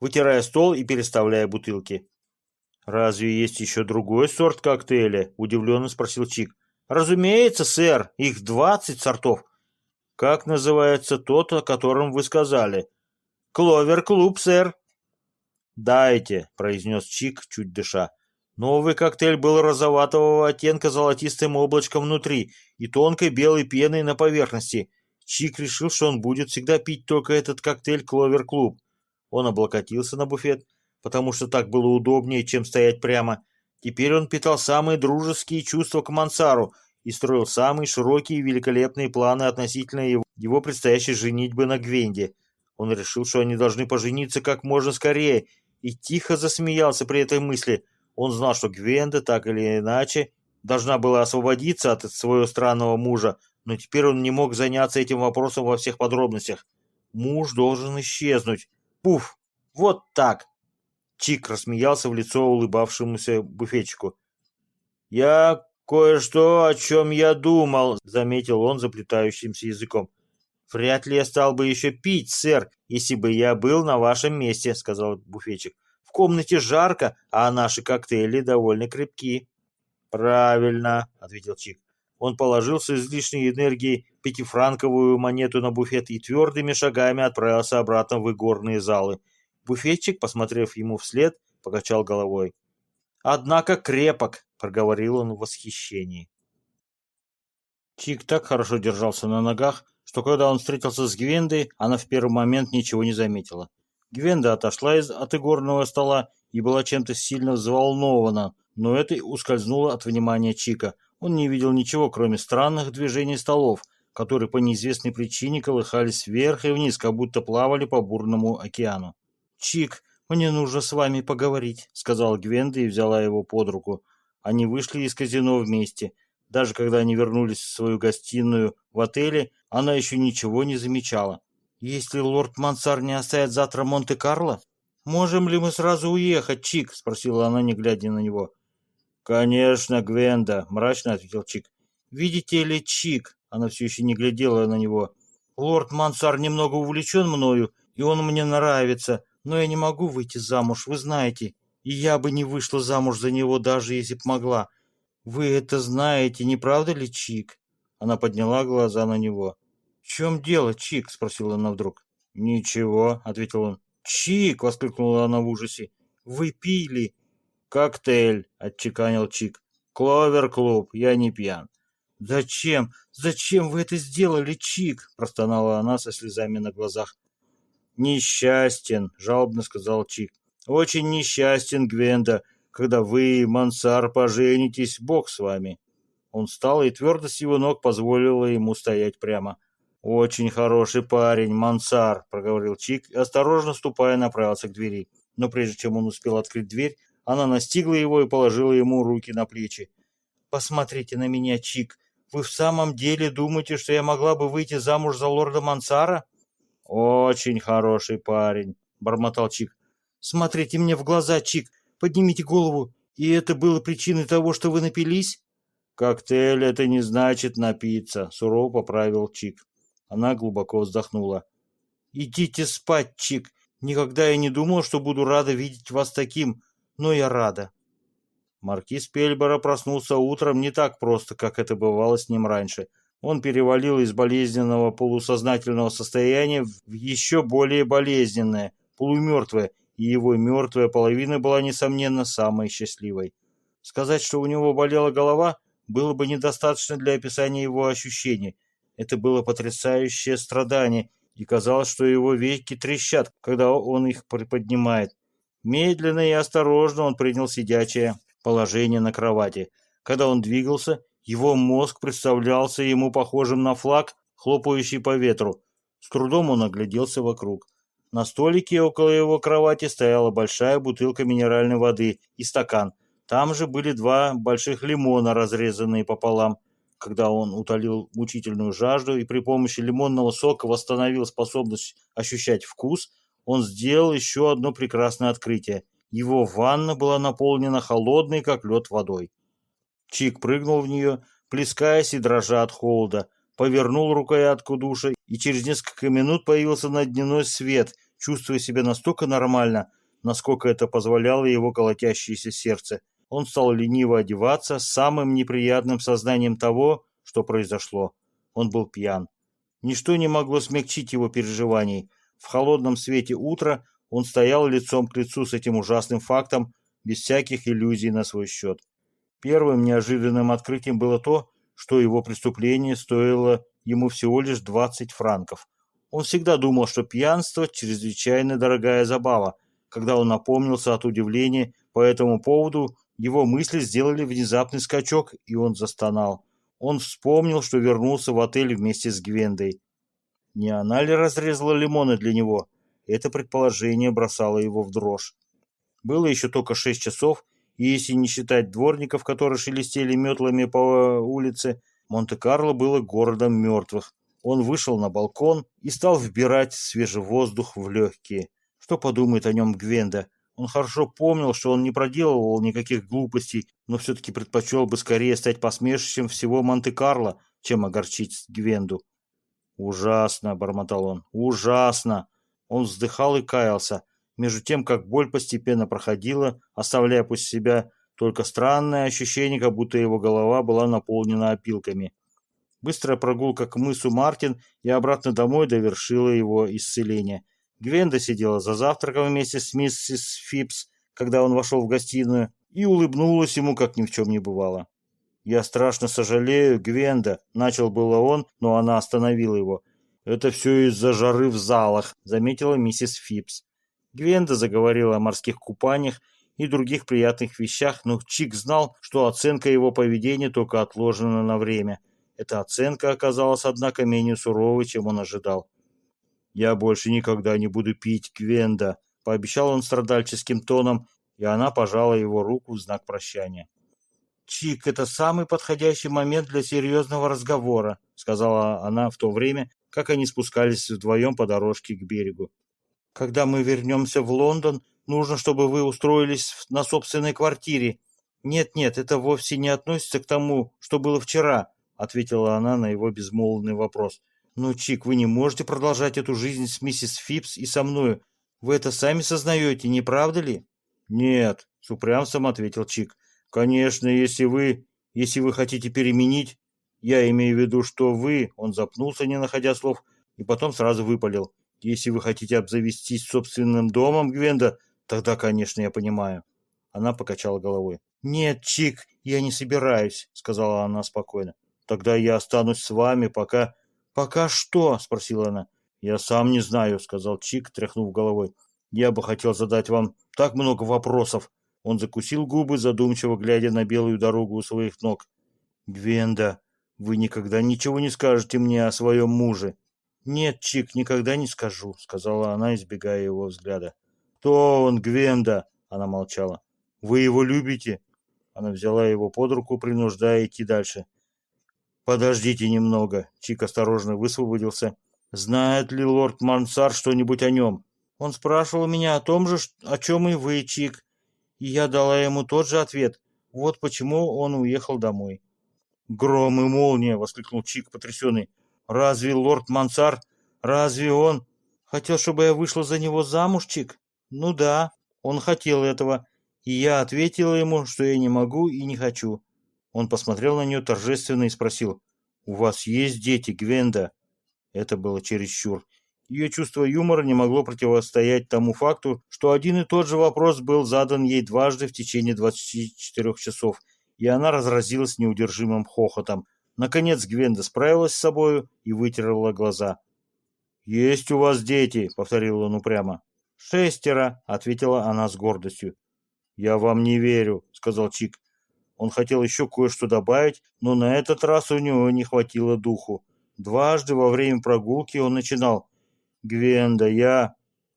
вытирая стол и переставляя бутылки. «Разве есть еще другой сорт коктейля?» – удивленно спросил Чик. «Разумеется, сэр, их двадцать сортов». «Как называется тот, о котором вы сказали?» «Кловер-клуб, сэр». «Дайте», – произнес Чик, чуть дыша. Новый коктейль был розоватого оттенка золотистым облачком внутри и тонкой белой пеной на поверхности. Чик решил, что он будет всегда пить только этот коктейль «Кловер Клуб». Он облокотился на буфет, потому что так было удобнее, чем стоять прямо. Теперь он питал самые дружеские чувства к Мансару и строил самые широкие и великолепные планы относительно его, его предстоящей женитьбы на Гвенде. Он решил, что они должны пожениться как можно скорее, и тихо засмеялся при этой мысли – он знал, что Гвенда так или иначе должна была освободиться от своего странного мужа, но теперь он не мог заняться этим вопросом во всех подробностях. Муж должен исчезнуть. Пуф! Вот так! Чик рассмеялся в лицо улыбавшемуся буфетчику. «Я кое-что, о чем я думал», — заметил он заплетающимся языком. «Вряд ли я стал бы еще пить, сэр, если бы я был на вашем месте», — сказал буфетчик комнате жарко, а наши коктейли довольно крепки. Правильно, ответил Чик. Он положил с излишней энергией пятифранковую монету на буфет и твердыми шагами отправился обратно в игорные залы. Буфетчик, посмотрев ему вслед, покачал головой. «Однако крепок», — проговорил он в восхищении. Чик так хорошо держался на ногах, что когда он встретился с Гвендой, она в первый момент ничего не заметила. Гвенда отошла из от игорного стола и была чем-то сильно взволнована, но это ускользнуло от внимания Чика. Он не видел ничего, кроме странных движений столов, которые по неизвестной причине колыхались вверх и вниз, как будто плавали по бурному океану. «Чик, мне нужно с вами поговорить», — сказала Гвенда и взяла его под руку. Они вышли из казино вместе. Даже когда они вернулись в свою гостиную в отеле, она еще ничего не замечала. «Если лорд Мансар не оставит завтра Монте-Карло, можем ли мы сразу уехать, Чик?» — спросила она, не глядя на него. «Конечно, Гвенда», — мрачно ответил Чик. «Видите ли, Чик?» — она все еще не глядела на него. «Лорд Мансар немного увлечен мною, и он мне нравится, но я не могу выйти замуж, вы знаете, и я бы не вышла замуж за него, даже если б могла. Вы это знаете, не правда ли, Чик?» Она подняла глаза на него. «В чем дело, Чик?» — спросила она вдруг. «Ничего», — ответил он. «Чик!» — воскликнула она в ужасе. «Вы пили!» «Коктейль!» — отчеканил Чик. «Кловер-клуб, я не пьян». «Зачем? Зачем вы это сделали, Чик?» — простонала она со слезами на глазах. «Несчастен», — жалобно сказал Чик. «Очень несчастен, Гвенда, когда вы, Мансар, поженитесь, Бог с вами». Он встал, и твердость его ног позволила ему стоять прямо. «Очень хороший парень, Мансар», — проговорил Чик, и, осторожно ступая, направился к двери. Но прежде чем он успел открыть дверь, она настигла его и положила ему руки на плечи. «Посмотрите на меня, Чик. Вы в самом деле думаете, что я могла бы выйти замуж за лорда Мансара?» «Очень хороший парень», — бормотал Чик. «Смотрите мне в глаза, Чик. Поднимите голову. И это было причиной того, что вы напились?» «Коктейль — это не значит напиться», — сурово поправил Чик. Она глубоко вздохнула. «Идите спать, Чик. Никогда я не думал, что буду рада видеть вас таким, но я рада». Маркиз Пельбора проснулся утром не так просто, как это бывало с ним раньше. Он перевалил из болезненного полусознательного состояния в еще более болезненное, полумертвое, и его мертвая половина была, несомненно, самой счастливой. Сказать, что у него болела голова, было бы недостаточно для описания его ощущений, это было потрясающее страдание, и казалось, что его веки трещат, когда он их приподнимает. Медленно и осторожно он принял сидячее положение на кровати. Когда он двигался, его мозг представлялся ему похожим на флаг, хлопающий по ветру. С трудом он огляделся вокруг. На столике около его кровати стояла большая бутылка минеральной воды и стакан. Там же были два больших лимона, разрезанные пополам. Когда он утолил мучительную жажду и при помощи лимонного сока восстановил способность ощущать вкус, он сделал еще одно прекрасное открытие. Его ванна была наполнена холодной, как лед, водой. Чик прыгнул в нее, плескаясь и дрожа от холода, повернул рукоятку душа, и через несколько минут появился на дневной свет, чувствуя себя настолько нормально, насколько это позволяло его колотящееся сердце. Он стал лениво одеваться с самым неприятным сознанием того, что произошло. Он был пьян. Ничто не могло смягчить его переживаний. В холодном свете утра он стоял лицом к лицу с этим ужасным фактом, без всяких иллюзий на свой счет. Первым неожиданным открытием было то, что его преступление стоило ему всего лишь 20 франков. Он всегда думал, что пьянство – чрезвычайно дорогая забава. Когда он напомнился от удивления по этому поводу, его мысли сделали внезапный скачок, и он застонал. Он вспомнил, что вернулся в отель вместе с Гвендой. Не она ли разрезала лимоны для него? Это предположение бросало его в дрожь. Было еще только шесть часов, и если не считать дворников, которые шелестели метлами по улице, Монте-Карло было городом мертвых. Он вышел на балкон и стал вбирать свежий воздух в легкие. Что подумает о нем Гвенда? Он хорошо помнил, что он не проделывал никаких глупостей, но все-таки предпочел бы скорее стать посмешищем всего Монте-Карло, чем огорчить Гвенду. «Ужасно!» — бормотал он. «Ужасно!» Он вздыхал и каялся, между тем, как боль постепенно проходила, оставляя после себя только странное ощущение, как будто его голова была наполнена опилками. Быстрая прогулка к мысу Мартин и обратно домой довершила его исцеление. Гвенда сидела за завтраком вместе с миссис Фипс, когда он вошел в гостиную, и улыбнулась ему, как ни в чем не бывало. «Я страшно сожалею, Гвенда», — начал было он, но она остановила его. «Это все из-за жары в залах», — заметила миссис Фипс. Гвенда заговорила о морских купаниях и других приятных вещах, но Чик знал, что оценка его поведения только отложена на время. Эта оценка оказалась, однако, менее суровой, чем он ожидал. «Я больше никогда не буду пить, Гвенда», — пообещал он страдальческим тоном, и она пожала его руку в знак прощания. «Чик, это самый подходящий момент для серьезного разговора», — сказала она в то время, как они спускались вдвоем по дорожке к берегу. «Когда мы вернемся в Лондон, нужно, чтобы вы устроились на собственной квартире. Нет-нет, это вовсе не относится к тому, что было вчера», — ответила она на его безмолвный вопрос. «Но, Чик, вы не можете продолжать эту жизнь с миссис Фипс и со мною. Вы это сами сознаете, не правда ли?» «Нет», — с упрямством ответил Чик. «Конечно, если вы... если вы хотите переменить... Я имею в виду, что вы...» Он запнулся, не находя слов, и потом сразу выпалил. «Если вы хотите обзавестись собственным домом, Гвенда, тогда, конечно, я понимаю». Она покачала головой. «Нет, Чик, я не собираюсь», — сказала она спокойно. «Тогда я останусь с вами, пока...» «Пока что?» — спросила она. «Я сам не знаю», — сказал Чик, тряхнув головой. «Я бы хотел задать вам так много вопросов». Он закусил губы, задумчиво глядя на белую дорогу у своих ног. «Гвенда, вы никогда ничего не скажете мне о своем муже». «Нет, Чик, никогда не скажу», — сказала она, избегая его взгляда. «Кто он, Гвенда?» — она молчала. «Вы его любите?» Она взяла его под руку, принуждая идти дальше. «Подождите немного», — Чик осторожно высвободился. «Знает ли лорд Мансар что-нибудь о нем?» «Он спрашивал меня о том же, о чем и вы, Чик, и я дала ему тот же ответ. Вот почему он уехал домой». «Гром и молния!» — воскликнул Чик, потрясенный. «Разве лорд Мансар, разве он...» «Хотел, чтобы я вышла за него замуж, Чик?» «Ну да, он хотел этого, и я ответила ему, что я не могу и не хочу. Он посмотрел на нее торжественно и спросил, «У вас есть дети, Гвенда?» Это было чересчур. Ее чувство юмора не могло противостоять тому факту, что один и тот же вопрос был задан ей дважды в течение 24 часов, и она разразилась неудержимым хохотом. Наконец Гвенда справилась с собою и вытерла глаза. «Есть у вас дети», — повторил он упрямо. «Шестеро», — ответила она с гордостью. «Я вам не верю», — сказал Чик. Он хотел еще кое-что добавить, но на этот раз у него не хватило духу. Дважды во время прогулки он начинал «Гвенда, я...»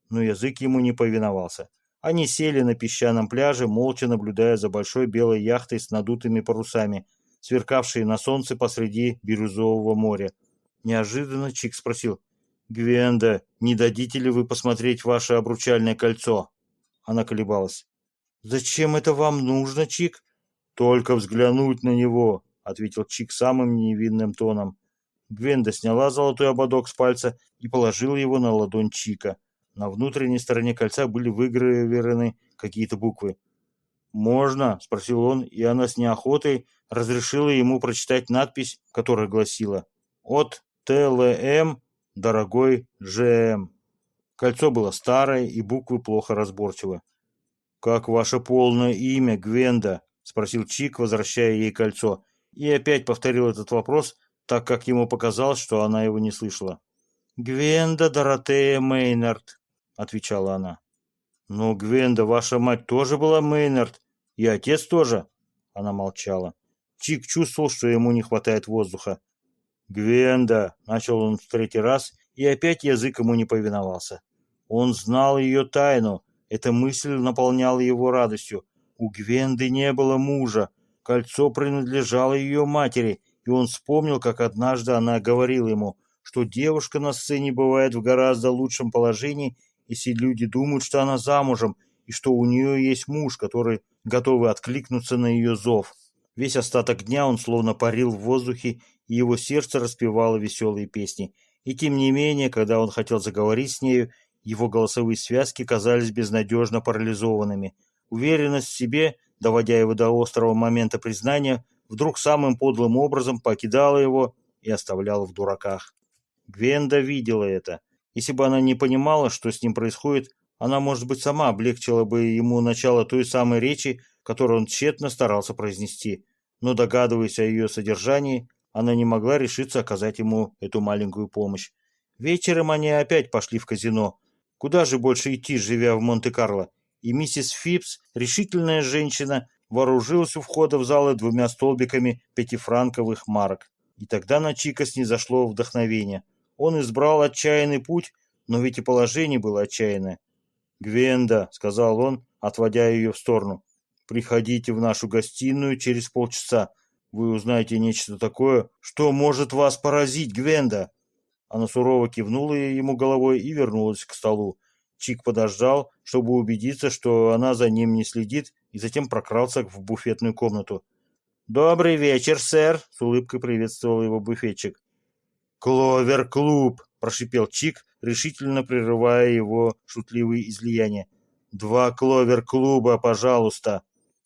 Но язык ему не повиновался. Они сели на песчаном пляже, молча наблюдая за большой белой яхтой с надутыми парусами, сверкавшей на солнце посреди бирюзового моря. Неожиданно Чик спросил, «Гвенда, не дадите ли вы посмотреть ваше обручальное кольцо?» Она колебалась. «Зачем это вам нужно, Чик?» «Только взглянуть на него», — ответил Чик самым невинным тоном. Гвенда сняла золотой ободок с пальца и положила его на ладонь Чика. На внутренней стороне кольца были выгравированы какие-то буквы. «Можно?» — спросил он, и она с неохотой разрешила ему прочитать надпись, которая гласила «От ТЛМ, дорогой ЖМ». Кольцо было старое, и буквы плохо разборчивы. «Как ваше полное имя, Гвенда?» — спросил Чик, возвращая ей кольцо, и опять повторил этот вопрос, так как ему показалось, что она его не слышала. «Гвенда Доротея Мейнард», — отвечала она. «Но, Гвенда, ваша мать тоже была Мейнард, и отец тоже?» Она молчала. Чик чувствовал, что ему не хватает воздуха. «Гвенда!» — начал он в третий раз, и опять язык ему не повиновался. Он знал ее тайну. Эта мысль наполняла его радостью. У Гвенды не было мужа. Кольцо принадлежало ее матери, и он вспомнил, как однажды она говорила ему, что девушка на сцене бывает в гораздо лучшем положении, если люди думают, что она замужем, и что у нее есть муж, который готовый откликнуться на ее зов. Весь остаток дня он словно парил в воздухе, и его сердце распевало веселые песни. И тем не менее, когда он хотел заговорить с нею, его голосовые связки казались безнадежно парализованными. Уверенность в себе, доводя его до острого момента признания, вдруг самым подлым образом покидала его и оставляла в дураках. Гвенда видела это. Если бы она не понимала, что с ним происходит, она, может быть, сама облегчила бы ему начало той самой речи, которую он тщетно старался произнести. Но, догадываясь о ее содержании, она не могла решиться оказать ему эту маленькую помощь. Вечером они опять пошли в казино. Куда же больше идти, живя в Монте-Карло? И миссис Фипс, решительная женщина, вооружилась у входа в залы двумя столбиками пятифранковых марок. И тогда на Чика снизошло вдохновение. Он избрал отчаянный путь, но ведь и положение было отчаянное. «Гвенда», — сказал он, отводя ее в сторону, — «приходите в нашу гостиную через полчаса. Вы узнаете нечто такое, что может вас поразить, Гвенда». Она сурово кивнула ему головой и вернулась к столу. Чик подождал, чтобы убедиться, что она за ним не следит, и затем прокрался в буфетную комнату. «Добрый вечер, сэр!» — с улыбкой приветствовал его буфетчик. «Кловер-клуб!» — прошипел Чик, решительно прерывая его шутливые излияния. «Два кловер-клуба, пожалуйста!»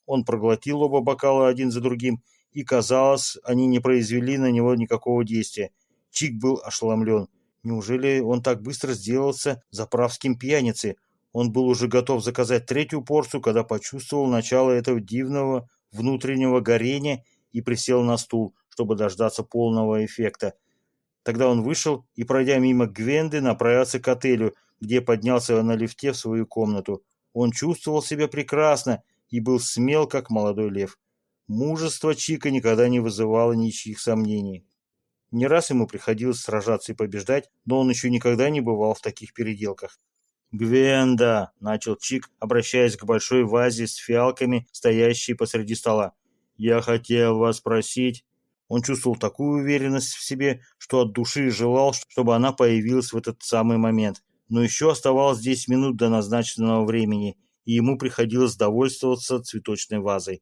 Он проглотил оба бокала один за другим, и, казалось, они не произвели на него никакого действия. Чик был ошеломлен. Неужели он так быстро сделался заправским пьяницей? Он был уже готов заказать третью порцию, когда почувствовал начало этого дивного внутреннего горения и присел на стул, чтобы дождаться полного эффекта. Тогда он вышел и, пройдя мимо Гвенды, направился к отелю, где поднялся на лифте в свою комнату. Он чувствовал себя прекрасно и был смел, как молодой лев. Мужество Чика никогда не вызывало ничьих сомнений. Не раз ему приходилось сражаться и побеждать, но он еще никогда не бывал в таких переделках. «Гвенда!» — начал Чик, обращаясь к большой вазе с фиалками, стоящей посреди стола. «Я хотел вас спросить...» Он чувствовал такую уверенность в себе, что от души желал, чтобы она появилась в этот самый момент. Но еще оставалось 10 минут до назначенного времени, и ему приходилось довольствоваться цветочной вазой.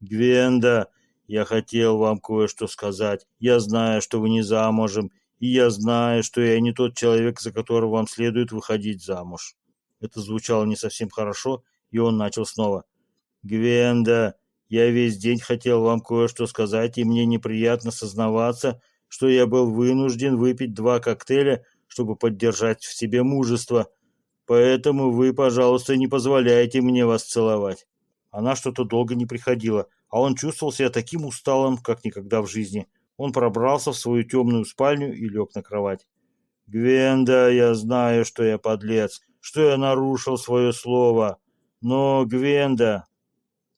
«Гвенда, я хотел вам кое-что сказать. Я знаю, что вы не замужем, и я знаю, что я не тот человек, за которого вам следует выходить замуж». Это звучало не совсем хорошо, и он начал снова. «Гвенда, я весь день хотел вам кое-что сказать, и мне неприятно сознаваться, что я был вынужден выпить два коктейля, чтобы поддержать в себе мужество. Поэтому вы, пожалуйста, не позволяйте мне вас целовать». Она что-то долго не приходила, а он чувствовал себя таким усталым, как никогда в жизни. Он пробрался в свою темную спальню и лег на кровать. «Гвенда, я знаю, что я подлец, что я нарушил свое слово. Но, Гвенда,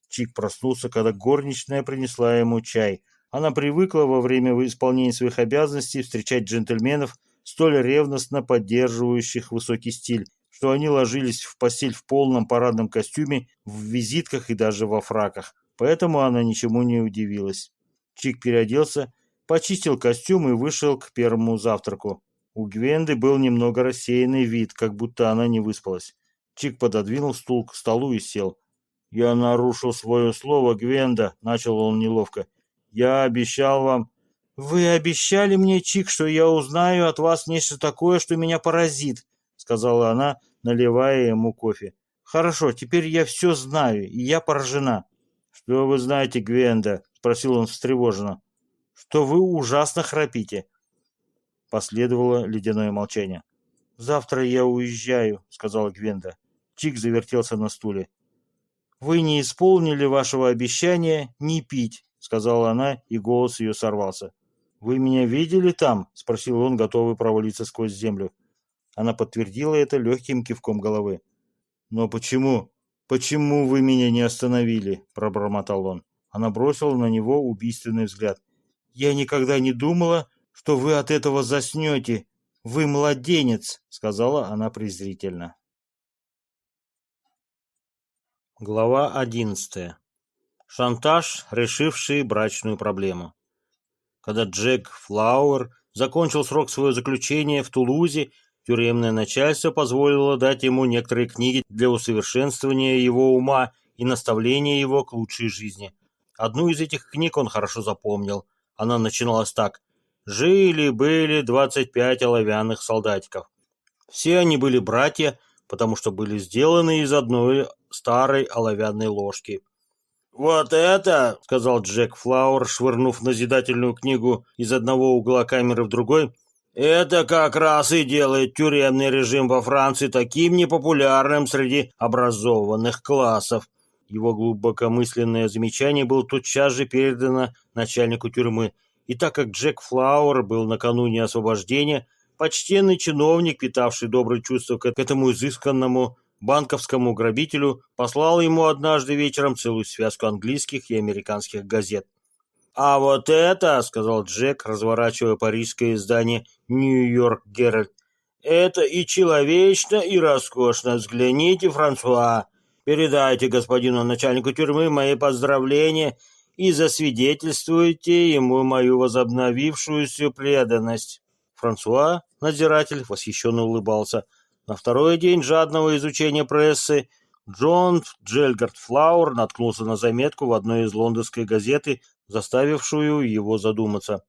Чик проснулся, когда горничная принесла ему чай. Она привыкла во время исполнения своих обязанностей встречать джентльменов, столь ревностно поддерживающих высокий стиль, что они ложились в постель в полном парадном костюме, в визитках и даже во фраках. Поэтому она ничему не удивилась. Чик переоделся, почистил костюм и вышел к первому завтраку. У Гвенды был немного рассеянный вид, как будто она не выспалась. Чик пододвинул стул к столу и сел. «Я нарушил свое слово, Гвенда», — начал он неловко. «Я обещал вам...» «Вы обещали мне, Чик, что я узнаю от вас нечто такое, что меня поразит», — сказала она, наливая ему кофе. «Хорошо, теперь я все знаю, и я поражена». «Что вы знаете, Гвенда?» — спросил он встревоженно. «Что вы ужасно храпите». Последовало ледяное молчание. «Завтра я уезжаю», — сказала Гвенда. Чик завертелся на стуле. «Вы не исполнили вашего обещания не пить», — сказала она, и голос ее сорвался. «Вы меня видели там?» — спросил он, готовый провалиться сквозь землю. Она подтвердила это легким кивком головы. «Но почему? Почему вы меня не остановили?» — пробормотал он. Она бросила на него убийственный взгляд. «Я никогда не думала, что вы от этого заснете. Вы младенец», — сказала она презрительно. Глава одиннадцатая. Шантаж, решивший брачную проблему. Когда Джек Флауэр закончил срок своего заключения в Тулузе, тюремное начальство позволило дать ему некоторые книги для усовершенствования его ума и наставления его к лучшей жизни. Одну из этих книг он хорошо запомнил. Она начиналась так. «Жили-были двадцать пять оловянных солдатиков. Все они были братья, потому что были сделаны из одной старой оловянной ложки. «Вот это!» — сказал Джек Флауэр, швырнув назидательную книгу из одного угла камеры в другой. «Это как раз и делает тюремный режим во Франции таким непопулярным среди образованных классов». Его глубокомысленное замечание было тотчас же передано начальнику тюрьмы. И так как Джек Флауэр был накануне освобождения, почтенный чиновник, питавший доброе чувство к этому изысканному банковскому грабителю послал ему однажды вечером целую связку английских и американских газет. «А вот это, — сказал Джек, разворачивая парижское издание «Нью-Йорк Геральт», — это и человечно, и роскошно. Взгляните, Франсуа, передайте господину начальнику тюрьмы мои поздравления и засвидетельствуйте ему мою возобновившуюся преданность». Франсуа, надзиратель, восхищенно улыбался — на второй день жадного изучения прессы Джон Джельгард Флауэр наткнулся на заметку в одной из лондонской газеты, заставившую его задуматься.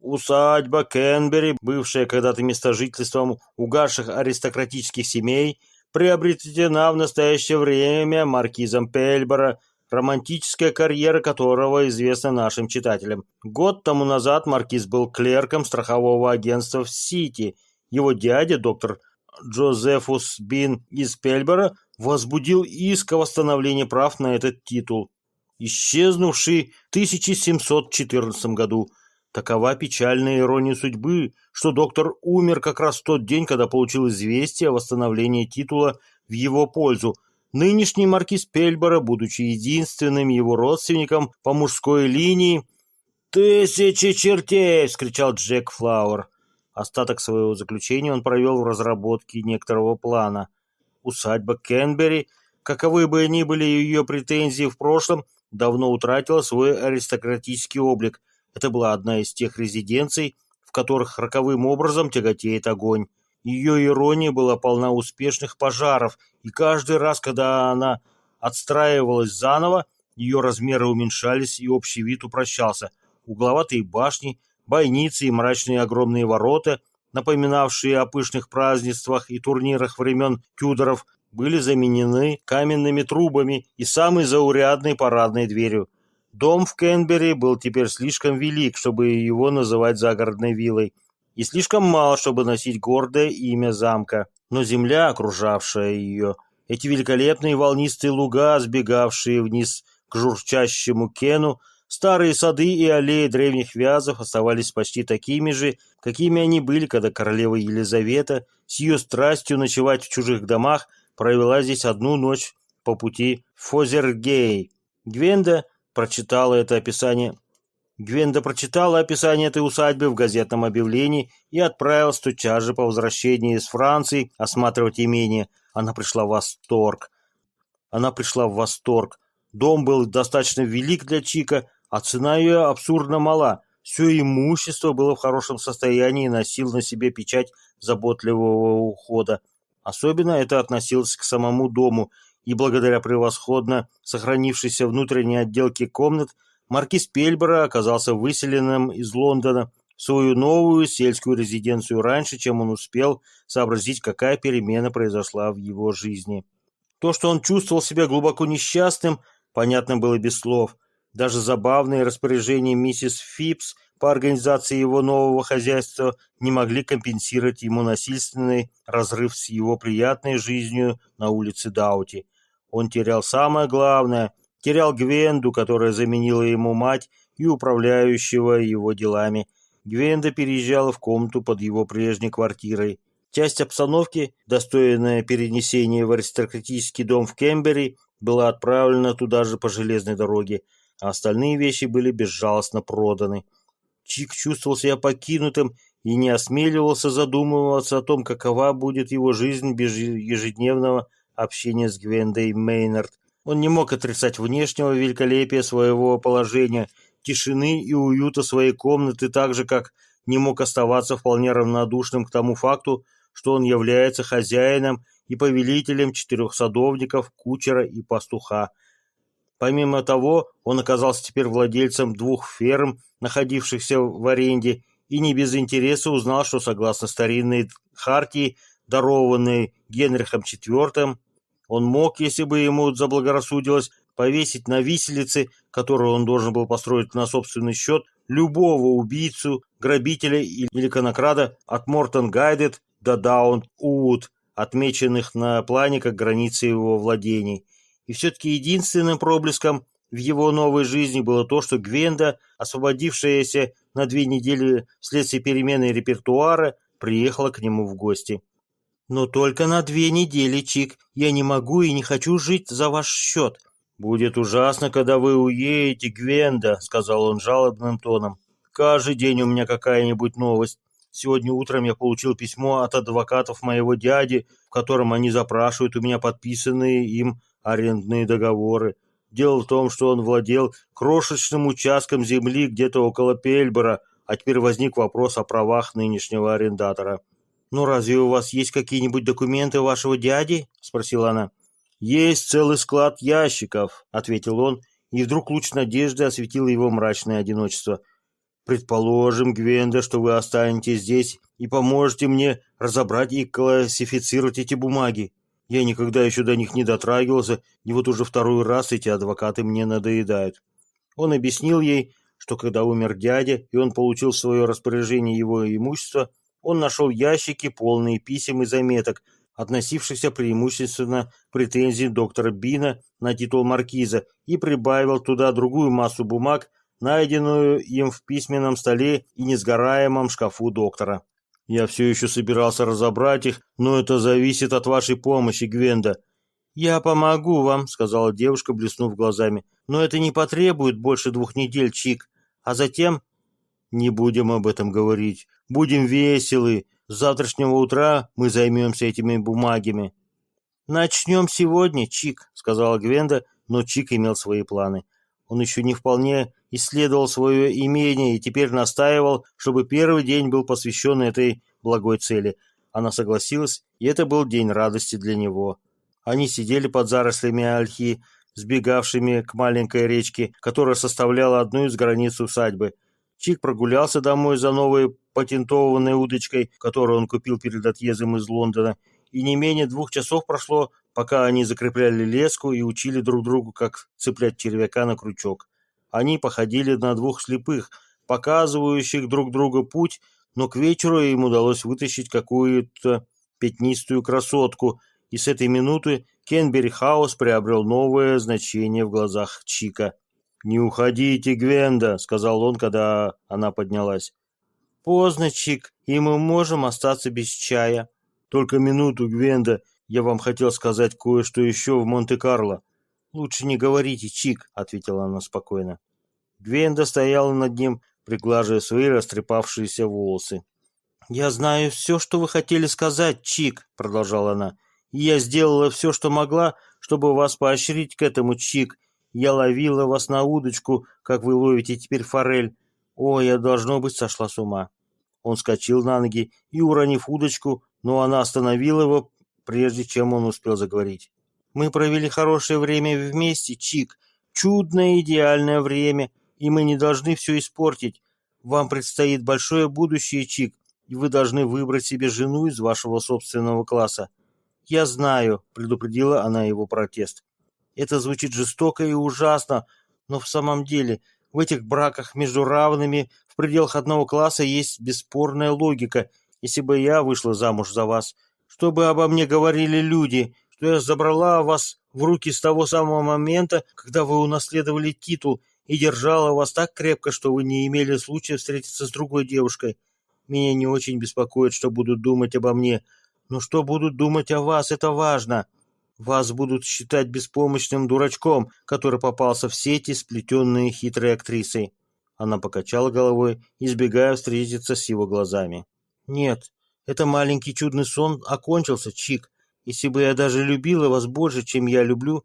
Усадьба Кенбери, бывшая когда-то место жительством угасших аристократических семей, приобретена в настоящее время маркизом Пельбора, романтическая карьера которого известна нашим читателям. Год тому назад маркиз был клерком страхового агентства в Сити. Его дядя, доктор Джозефус Бин из Пельбера возбудил иск о восстановлении прав на этот титул, исчезнувший в 1714 году. Такова печальная ирония судьбы, что доктор умер как раз в тот день, когда получил известие о восстановлении титула в его пользу. Нынешний маркиз Пельбера, будучи единственным его родственником по мужской линии, «Тысячи чертей!» — вскричал Джек Флауэр. Остаток своего заключения он провел в разработке некоторого плана. Усадьба Кенбери, каковы бы ни были ее претензии в прошлом, давно утратила свой аристократический облик. Это была одна из тех резиденций, в которых роковым образом тяготеет огонь. Ее ирония была полна успешных пожаров, и каждый раз, когда она отстраивалась заново, ее размеры уменьшались и общий вид упрощался. Угловатые башни, бойницы и мрачные огромные ворота, напоминавшие о пышных празднествах и турнирах времен Тюдоров, были заменены каменными трубами и самой заурядной парадной дверью. Дом в Кенбери был теперь слишком велик, чтобы его называть загородной виллой, и слишком мал, чтобы носить гордое имя замка. Но земля, окружавшая ее, эти великолепные волнистые луга, сбегавшие вниз к журчащему Кену, Старые сады и аллеи древних вязов оставались почти такими же, какими они были, когда королева Елизавета с ее страстью ночевать в чужих домах провела здесь одну ночь по пути в Фозергей. Гвенда прочитала это описание. Гвенда прочитала описание этой усадьбы в газетном объявлении и отправилась тотчас же по возвращении из Франции осматривать имение. Она пришла в восторг. Она пришла в восторг. Дом был достаточно велик для Чика, а цена ее абсурдно мала. Все имущество было в хорошем состоянии и носило на себе печать заботливого ухода. Особенно это относилось к самому дому, и благодаря превосходно сохранившейся внутренней отделке комнат маркиз Пельбера оказался выселенным из Лондона в свою новую сельскую резиденцию раньше, чем он успел сообразить, какая перемена произошла в его жизни. То, что он чувствовал себя глубоко несчастным, понятно было без слов. Даже забавные распоряжения миссис Фипс по организации его нового хозяйства не могли компенсировать ему насильственный разрыв с его приятной жизнью на улице Даути. Он терял самое главное, терял Гвенду, которая заменила ему мать и управляющего его делами. Гвенда переезжала в комнату под его прежней квартирой. Часть обстановки, достойная перенесения в аристократический дом в Кембери, была отправлена туда же по железной дороге, а остальные вещи были безжалостно проданы. Чик чувствовал себя покинутым и не осмеливался задумываться о том, какова будет его жизнь без ежедневного общения с Гвендой Мейнард. Он не мог отрицать внешнего великолепия своего положения, тишины и уюта своей комнаты, так же, как не мог оставаться вполне равнодушным к тому факту, что он является хозяином и повелителем четырех садовников, кучера и пастуха. Помимо того, он оказался теперь владельцем двух ферм, находившихся в аренде, и не без интереса узнал, что согласно старинной хартии, дарованной Генрихом IV, он мог, если бы ему заблагорассудилось, повесить на виселице, которую он должен был построить на собственный счет, любого убийцу, грабителя или конокрада от Мортон Гайдед до Даун Уд, отмеченных на плане как границы его владений. И все-таки единственным проблеском в его новой жизни было то, что Гвенда, освободившаяся на две недели вследствие перемены репертуара, приехала к нему в гости. «Но только на две недели, Чик. Я не могу и не хочу жить за ваш счет». «Будет ужасно, когда вы уедете, Гвенда», — сказал он жалобным тоном. «Каждый день у меня какая-нибудь новость. Сегодня утром я получил письмо от адвокатов моего дяди, в котором они запрашивают у меня подписанные им арендные договоры. Дело в том, что он владел крошечным участком земли где-то около Пельбора, а теперь возник вопрос о правах нынешнего арендатора. «Ну разве у вас есть какие-нибудь документы вашего дяди?» – спросила она. «Есть целый склад ящиков», – ответил он, и вдруг луч надежды осветил его мрачное одиночество. «Предположим, Гвенда, что вы останетесь здесь и поможете мне разобрать и классифицировать эти бумаги. Я никогда еще до них не дотрагивался, и вот уже второй раз эти адвокаты мне надоедают. Он объяснил ей, что когда умер дядя, и он получил свое распоряжение его имущество, он нашел ящики, полные писем и заметок, относившихся преимущественно претензии доктора Бина на титул маркиза, и прибавил туда другую массу бумаг, найденную им в письменном столе и несгораемом шкафу доктора. Я все еще собирался разобрать их, но это зависит от вашей помощи, Гвенда. Я помогу вам, сказала девушка, блеснув глазами. Но это не потребует больше двух недель, Чик. А затем... Не будем об этом говорить. Будем веселы. С завтрашнего утра мы займемся этими бумагами. Начнем сегодня, Чик, сказала Гвенда, но Чик имел свои планы. Он еще не вполне исследовал свое имение и теперь настаивал, чтобы первый день был посвящен этой благой цели. Она согласилась, и это был день радости для него. Они сидели под зарослями ольхи, сбегавшими к маленькой речке, которая составляла одну из границ усадьбы. Чик прогулялся домой за новой патентованной удочкой, которую он купил перед отъездом из Лондона, и не менее двух часов прошло, пока они закрепляли леску и учили друг другу, как цеплять червяка на крючок. Они походили на двух слепых, показывающих друг другу путь, но к вечеру им удалось вытащить какую-то пятнистую красотку, и с этой минуты Кенбери Хаус приобрел новое значение в глазах Чика. «Не уходите, Гвенда», — сказал он, когда она поднялась. «Поздно, Чик, и мы можем остаться без чая». «Только минуту, Гвенда, я вам хотел сказать кое-что еще в Монте-Карло». «Лучше не говорите, Чик», — ответила она спокойно. Гвенда стояла над ним, приглаживая свои растрепавшиеся волосы. «Я знаю все, что вы хотели сказать, Чик», — продолжала она. «И я сделала все, что могла, чтобы вас поощрить к этому, Чик. Я ловила вас на удочку, как вы ловите теперь форель. О, я, должно быть, сошла с ума». Он скочил на ноги и, уронив удочку, но она остановила его, прежде чем он успел заговорить. Мы провели хорошее время вместе, Чик. Чудное идеальное время, и мы не должны все испортить. Вам предстоит большое будущее, Чик, и вы должны выбрать себе жену из вашего собственного класса. Я знаю, предупредила она его протест. Это звучит жестоко и ужасно, но в самом деле в этих браках между равными в пределах одного класса есть бесспорная логика. Если бы я вышла замуж за вас, что бы обо мне говорили люди, что я забрала вас в руки с того самого момента, когда вы унаследовали титул, и держала вас так крепко, что вы не имели случая встретиться с другой девушкой. Меня не очень беспокоит, что будут думать обо мне, но что будут думать о вас, это важно. Вас будут считать беспомощным дурачком, который попался в сети, сплетенные хитрой актрисой. Она покачала головой, избегая встретиться с его глазами. Нет, это маленький чудный сон окончился, Чик. Если бы я даже любила вас больше, чем я люблю,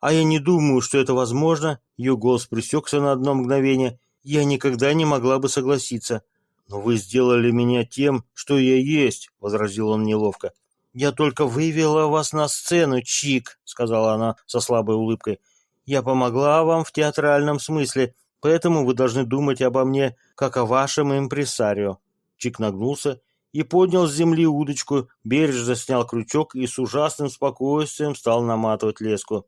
а я не думаю, что это возможно, ее голос пресекся на одно мгновение, я никогда не могла бы согласиться. Но вы сделали меня тем, что я есть, возразил он неловко. Я только вывела вас на сцену, Чик, сказала она со слабой улыбкой. Я помогла вам в театральном смысле, поэтому вы должны думать обо мне, как о вашем импресарио. Чик нагнулся и поднял с земли удочку, бережно снял крючок и с ужасным спокойствием стал наматывать леску.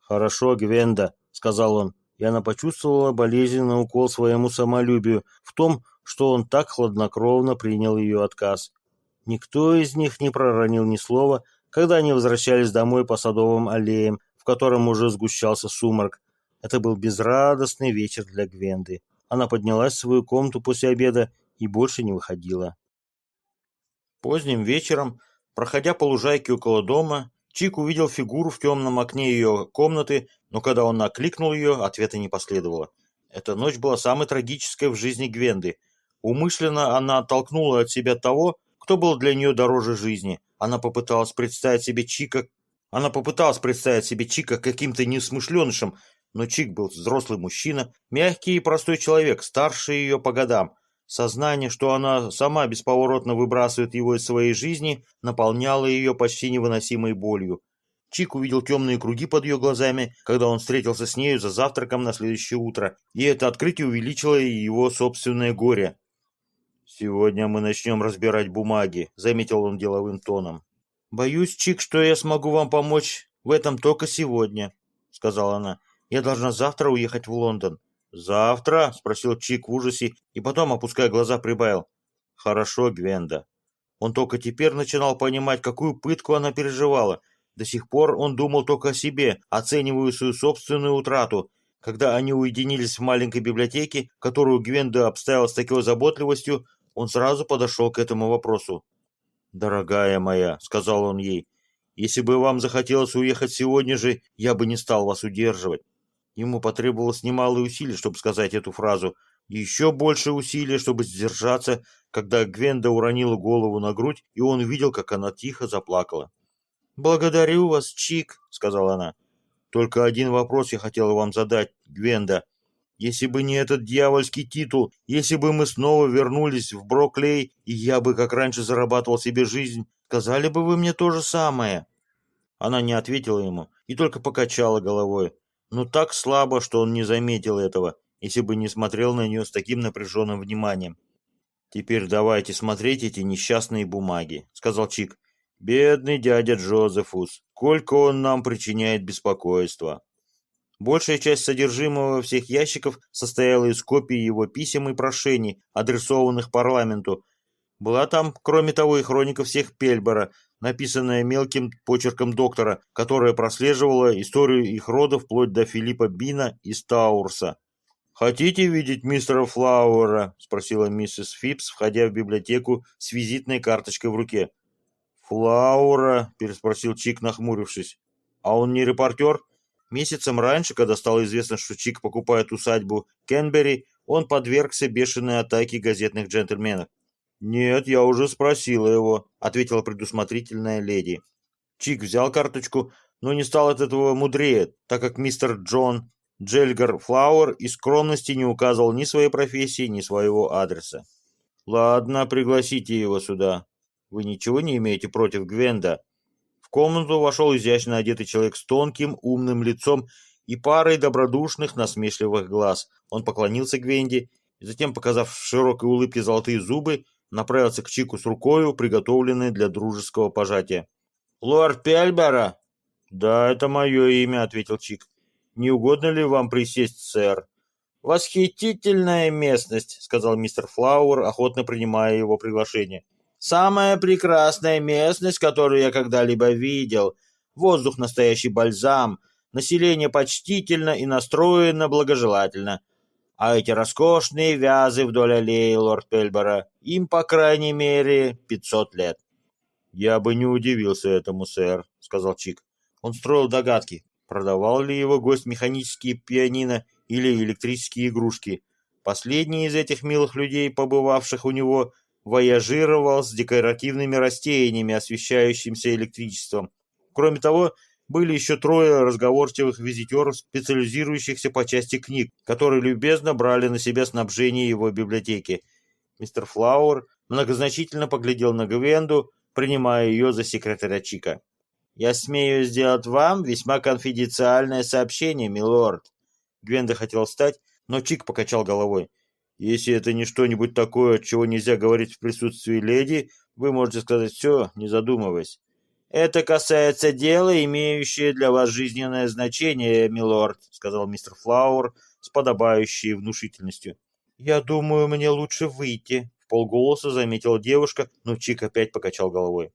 «Хорошо, Гвенда», — сказал он, и она почувствовала болезненный укол своему самолюбию в том, что он так хладнокровно принял ее отказ. Никто из них не проронил ни слова, когда они возвращались домой по садовым аллеям, в котором уже сгущался сумрак. Это был безрадостный вечер для Гвенды. Она поднялась в свою комнату после обеда и больше не выходила. Поздним вечером, проходя по лужайке около дома, Чик увидел фигуру в темном окне ее комнаты, но когда он окликнул ее, ответа не последовало. Эта ночь была самой трагической в жизни Гвенды. Умышленно она оттолкнула от себя того, кто был для нее дороже жизни. Она попыталась представить себе Чика... Она попыталась представить себе Чика каким-то несмышленышем, но Чик был взрослый мужчина, мягкий и простой человек, старше ее по годам. Сознание, что она сама бесповоротно выбрасывает его из своей жизни, наполняло ее почти невыносимой болью. Чик увидел темные круги под ее глазами, когда он встретился с нею за завтраком на следующее утро, и это открытие увеличило его собственное горе. «Сегодня мы начнем разбирать бумаги», — заметил он деловым тоном. «Боюсь, Чик, что я смогу вам помочь в этом только сегодня», — сказала она. «Я должна завтра уехать в Лондон. «Завтра?» — спросил Чик в ужасе и потом, опуская глаза, прибавил. «Хорошо, Гвенда». Он только теперь начинал понимать, какую пытку она переживала. До сих пор он думал только о себе, оценивая свою собственную утрату. Когда они уединились в маленькой библиотеке, которую Гвенда обставила с такой заботливостью, он сразу подошел к этому вопросу. «Дорогая моя», — сказал он ей, — «если бы вам захотелось уехать сегодня же, я бы не стал вас удерживать. Ему потребовалось немалые усилия, чтобы сказать эту фразу, и еще больше усилия, чтобы сдержаться, когда Гвенда уронила голову на грудь, и он увидел, как она тихо заплакала. «Благодарю вас, Чик», — сказала она. «Только один вопрос я хотела вам задать, Гвенда. Если бы не этот дьявольский титул, если бы мы снова вернулись в Броклей, и я бы, как раньше, зарабатывал себе жизнь, сказали бы вы мне то же самое?» Она не ответила ему и только покачала головой но так слабо, что он не заметил этого, если бы не смотрел на нее с таким напряженным вниманием. «Теперь давайте смотреть эти несчастные бумаги», — сказал Чик. «Бедный дядя Джозефус, сколько он нам причиняет беспокойства». Большая часть содержимого всех ящиков состояла из копий его писем и прошений, адресованных парламенту. Была там, кроме того, и хроника всех Пельбора, написанная мелким почерком доктора, которая прослеживала историю их рода вплоть до Филиппа Бина из Таурса. «Хотите видеть мистера Флауэра?» – спросила миссис Фипс, входя в библиотеку с визитной карточкой в руке. «Флауэра?» – переспросил Чик, нахмурившись. «А он не репортер?» Месяцем раньше, когда стало известно, что Чик покупает усадьбу Кенбери, он подвергся бешеной атаке газетных джентльменов. «Нет, я уже спросила его», — ответила предусмотрительная леди. Чик взял карточку, но не стал от этого мудрее, так как мистер Джон Джельгар Флауэр из скромности не указывал ни своей профессии, ни своего адреса. «Ладно, пригласите его сюда. Вы ничего не имеете против Гвенда?» В комнату вошел изящно одетый человек с тонким, умным лицом и парой добродушных, насмешливых глаз. Он поклонился Гвенде и затем, показав в широкой улыбке золотые зубы, направился к Чику с рукою, приготовленной для дружеского пожатия. «Лорд Пельбера?» «Да, это мое имя», — ответил Чик. «Не угодно ли вам присесть, сэр?» «Восхитительная местность», — сказал мистер Флауэр, охотно принимая его приглашение. «Самая прекрасная местность, которую я когда-либо видел. Воздух настоящий бальзам, население почтительно и настроено благожелательно. А эти роскошные вязы вдоль аллеи лорд Пельбора, им, по крайней мере, пятьсот лет. «Я бы не удивился этому, сэр», — сказал Чик. Он строил догадки, продавал ли его гость механические пианино или электрические игрушки. Последний из этих милых людей, побывавших у него, вояжировал с декоративными растениями, освещающимся электричеством. Кроме того, были еще трое разговорчивых визитеров, специализирующихся по части книг, которые любезно брали на себя снабжение его библиотеки. Мистер Флауэр многозначительно поглядел на Гвенду, принимая ее за секретаря Чика. «Я смею сделать вам весьма конфиденциальное сообщение, милорд». Гвенда хотел встать, но Чик покачал головой. «Если это не что-нибудь такое, чего нельзя говорить в присутствии леди, вы можете сказать все, не задумываясь. «Это касается дела, имеющего для вас жизненное значение, милорд», сказал мистер Флауэр с подобающей внушительностью. «Я думаю, мне лучше выйти», — в полголоса заметила девушка, но Чик опять покачал головой.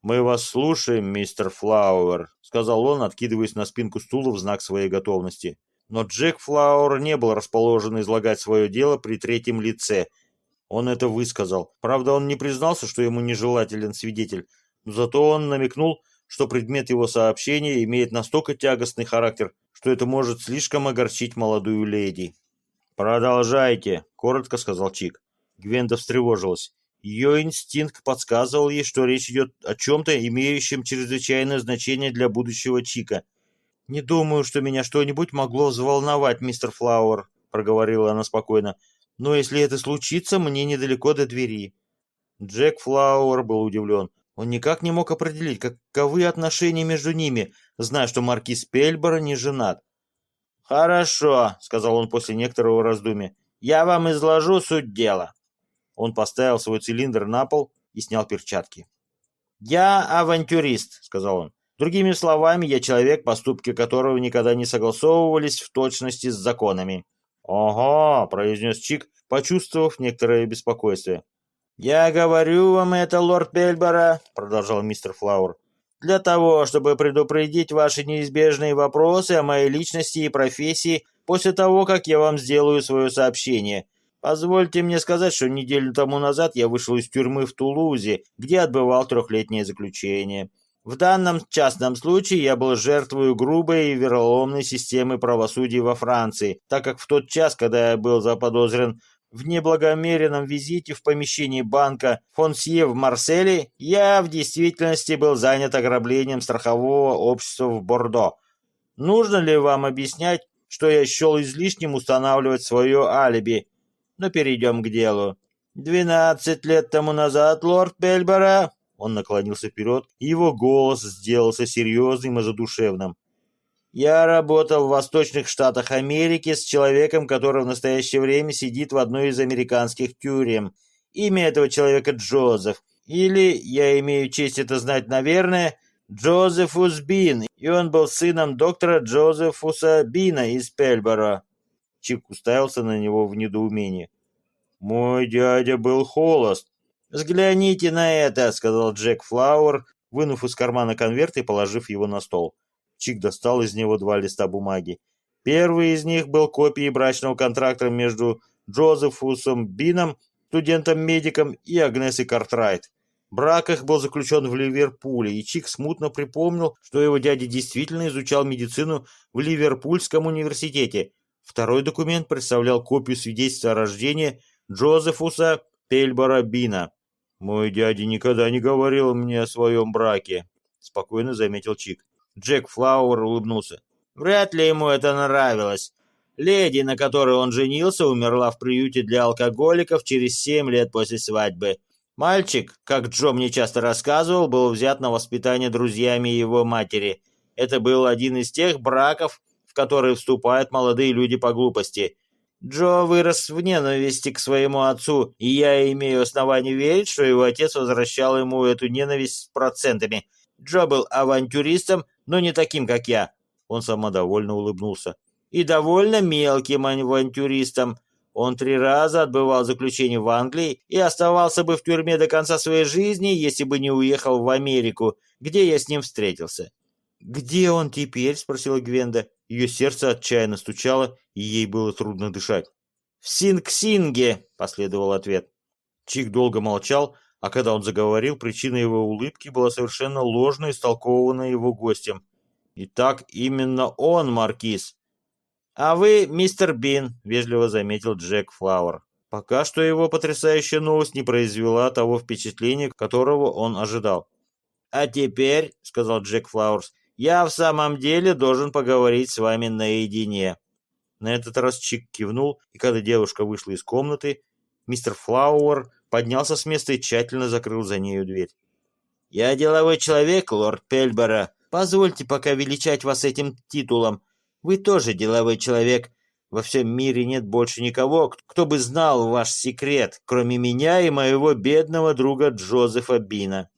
«Мы вас слушаем, мистер Флауэр», — сказал он, откидываясь на спинку стула в знак своей готовности. Но Джек Флауэр не был расположен излагать свое дело при третьем лице. Он это высказал. Правда, он не признался, что ему нежелателен свидетель, Зато он намекнул, что предмет его сообщения имеет настолько тягостный характер, что это может слишком огорчить молодую леди. «Продолжайте», — коротко сказал Чик. Гвенда встревожилась. Ее инстинкт подсказывал ей, что речь идет о чем-то, имеющем чрезвычайное значение для будущего Чика. «Не думаю, что меня что-нибудь могло взволновать, мистер Флауэр», — проговорила она спокойно. «Но если это случится, мне недалеко до двери». Джек Флауэр был удивлен. Он никак не мог определить, каковы отношения между ними, зная, что маркиз Пельбора не женат. «Хорошо», — сказал он после некоторого раздумья, — «я вам изложу суть дела». Он поставил свой цилиндр на пол и снял перчатки. «Я авантюрист», — сказал он. «Другими словами, я человек, поступки которого никогда не согласовывались в точности с законами». «Ого», — произнес Чик, почувствовав некоторое беспокойство. «Я говорю вам это, лорд Пельбора», — продолжал мистер Флауэр, «для того, чтобы предупредить ваши неизбежные вопросы о моей личности и профессии после того, как я вам сделаю свое сообщение. Позвольте мне сказать, что неделю тому назад я вышел из тюрьмы в Тулузе, где отбывал трехлетнее заключение. В данном частном случае я был жертвой грубой и вероломной системы правосудия во Франции, так как в тот час, когда я был заподозрен в неблагомеренном визите в помещении банка Фонсье в Марселе я в действительности был занят ограблением страхового общества в Бордо. Нужно ли вам объяснять, что я счел излишним устанавливать свое алиби? Но перейдем к делу. Двенадцать лет тому назад, лорд Пельбора...» Он наклонился вперед, и его голос сделался серьезным и задушевным. Я работал в Восточных Штатах Америки с человеком, который в настоящее время сидит в одной из американских тюрем. Имя этого человека Джозеф. Или, я имею честь это знать, наверное, Джозефус Бин, и он был сыном доктора Джозефуса Бина из Пельбора. Чик уставился на него в недоумении. «Мой дядя был холост». «Взгляните на это», — сказал Джек Флауэр, вынув из кармана конверт и положив его на стол. Чик достал из него два листа бумаги. Первый из них был копией брачного контракта между Джозефусом Бином, студентом-медиком, и Агнесой Картрайт. Брак их был заключен в Ливерпуле, и Чик смутно припомнил, что его дядя действительно изучал медицину в Ливерпульском университете. Второй документ представлял копию свидетельства о рождении Джозефуса Пельбора Бина. «Мой дядя никогда не говорил мне о своем браке», — спокойно заметил Чик. Джек Флауэр улыбнулся. Вряд ли ему это нравилось. Леди, на которой он женился, умерла в приюте для алкоголиков через семь лет после свадьбы. Мальчик, как Джо мне часто рассказывал, был взят на воспитание друзьями его матери. Это был один из тех браков, в которые вступают молодые люди по глупости. Джо вырос в ненависти к своему отцу, и я имею основание верить, что его отец возвращал ему эту ненависть с процентами. Джо был авантюристом, но не таким, как я. Он самодовольно улыбнулся. И довольно мелким авантюристом. Он три раза отбывал заключение в Англии и оставался бы в тюрьме до конца своей жизни, если бы не уехал в Америку, где я с ним встретился. «Где он теперь?» — спросила Гвенда. Ее сердце отчаянно стучало, и ей было трудно дышать. «В Синг-Синге!» — последовал ответ. Чик долго молчал, а когда он заговорил, причина его улыбки была совершенно ложно истолкована его гостем. «Итак, именно он, Маркиз!» «А вы, мистер Бин», — вежливо заметил Джек Флауэр. Пока что его потрясающая новость не произвела того впечатления, которого он ожидал. «А теперь», — сказал Джек Флауэрс, я в самом деле должен поговорить с вами наедине». На этот раз Чик кивнул, и когда девушка вышла из комнаты, мистер Флауэр поднялся с места и тщательно закрыл за нею дверь. «Я деловой человек, лорд Пельбора. Позвольте пока величать вас этим титулом. Вы тоже деловой человек. Во всем мире нет больше никого, кто бы знал ваш секрет, кроме меня и моего бедного друга Джозефа Бина».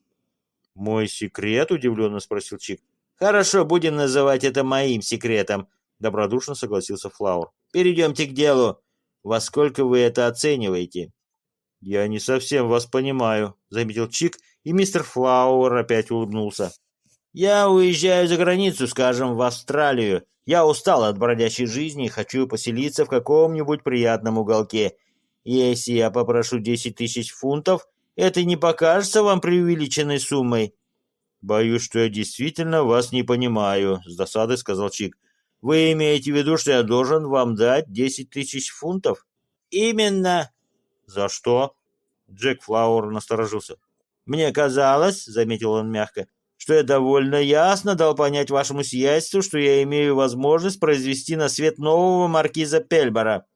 «Мой секрет?» — удивленно спросил Чик. «Хорошо, будем называть это моим секретом», — добродушно согласился Флаур. «Перейдемте к делу. Во сколько вы это оцениваете?» «Я не совсем вас понимаю», — заметил Чик, и мистер Флауэр опять улыбнулся. «Я уезжаю за границу, скажем, в Австралию. Я устал от бродячей жизни и хочу поселиться в каком-нибудь приятном уголке. Если я попрошу десять тысяч фунтов, это не покажется вам преувеличенной суммой?» «Боюсь, что я действительно вас не понимаю», — с досадой сказал Чик. «Вы имеете в виду, что я должен вам дать десять тысяч фунтов?» «Именно». «За что?» Джек Флауэр насторожился. «Мне казалось», — заметил он мягко, «что я довольно ясно дал понять вашему сиятельству, что я имею возможность произвести на свет нового маркиза Пельбора».